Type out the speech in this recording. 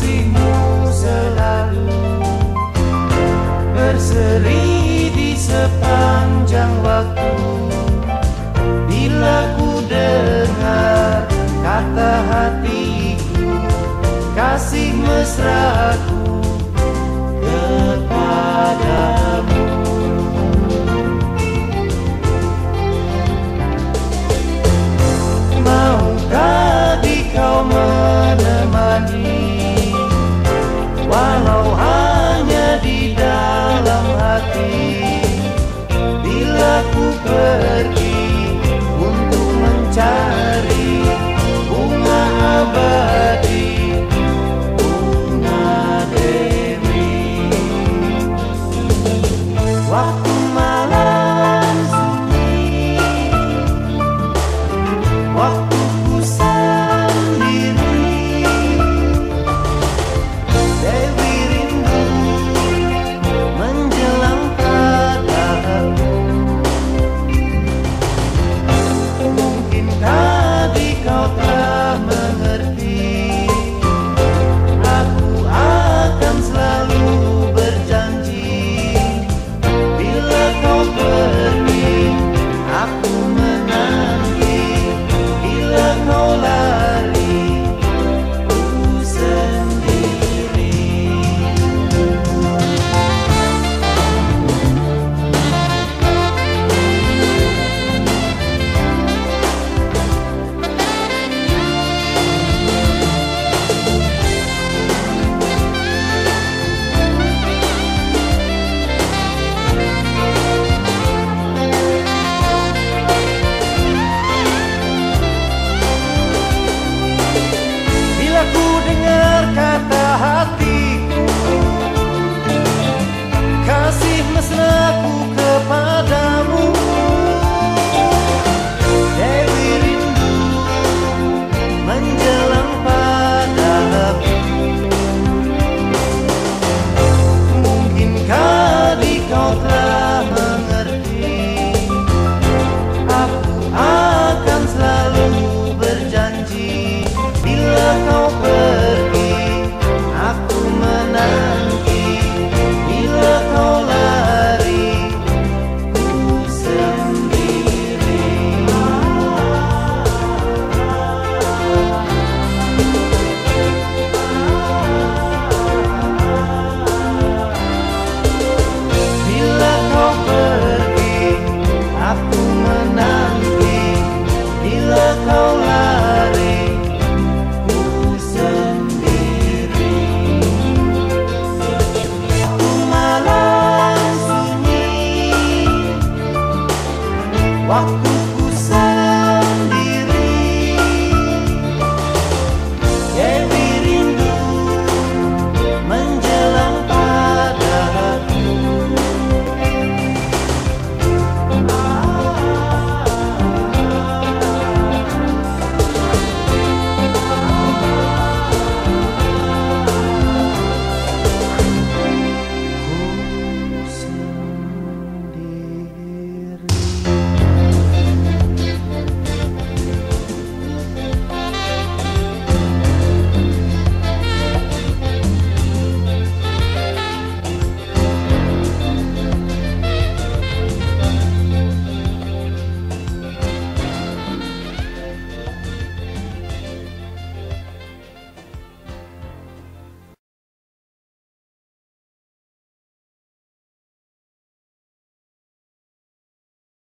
kasihmu selalu berseri di sepanjang waktu. dengar kata hatiku Kasih mesraku kepada What?